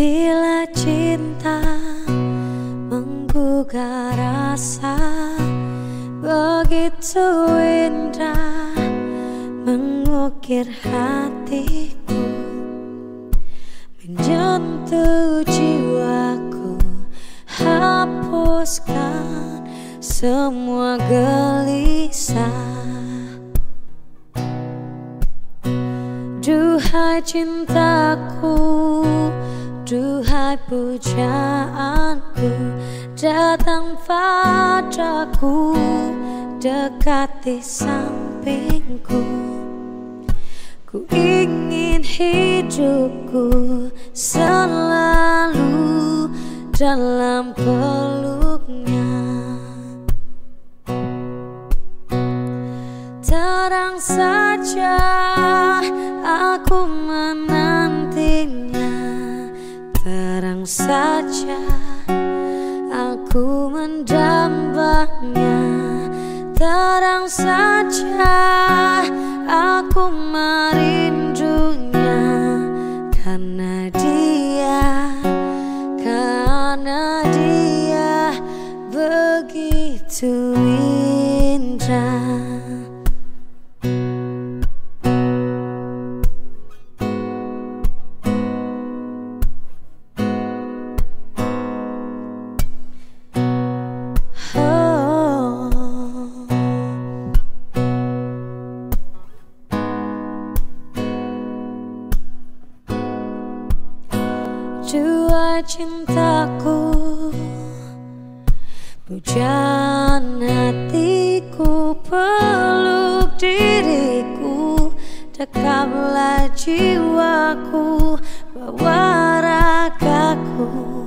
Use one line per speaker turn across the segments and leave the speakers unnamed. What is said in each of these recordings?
Bila cinta menggugah rasa Begitu indah mengukir hatiku Menyentuh jiwaku Hapuskan semua gelisah. Duhai cintaku Duhai pujaanku Datang padaku Dekati sampingku. Ku ingin hidupku Selalu dalam peluknya. Terang saja aku menantinya Terang saja. Aku mendambanya Terang saja. Aku merindunya. Karena dia, karena dia begitu indah Jua cintaku Pujaan hatiku peluk diriku Dekaplah jiwaku Bawa ragaku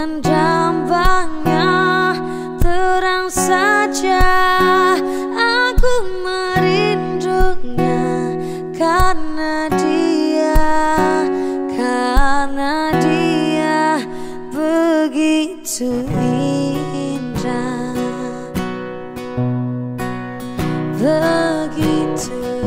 mendambangnya Terang saja aku merindunya. Karena dia, karena dia begitu indah. Begitu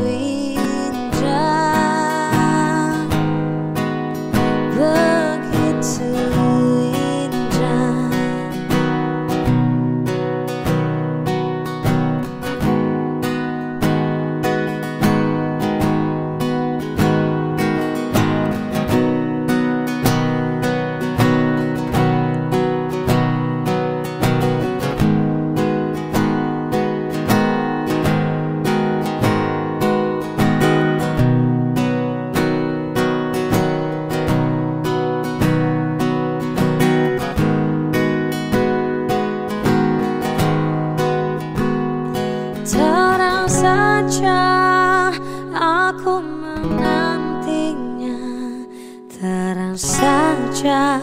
Saja.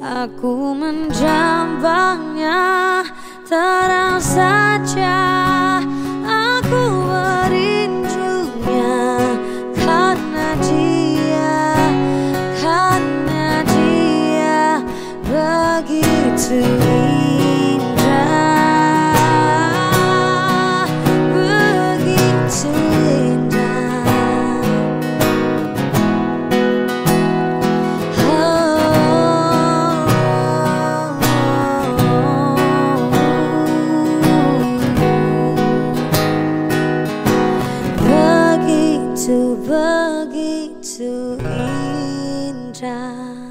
Aku menjambangnya Terang saja Begitu, begitu indah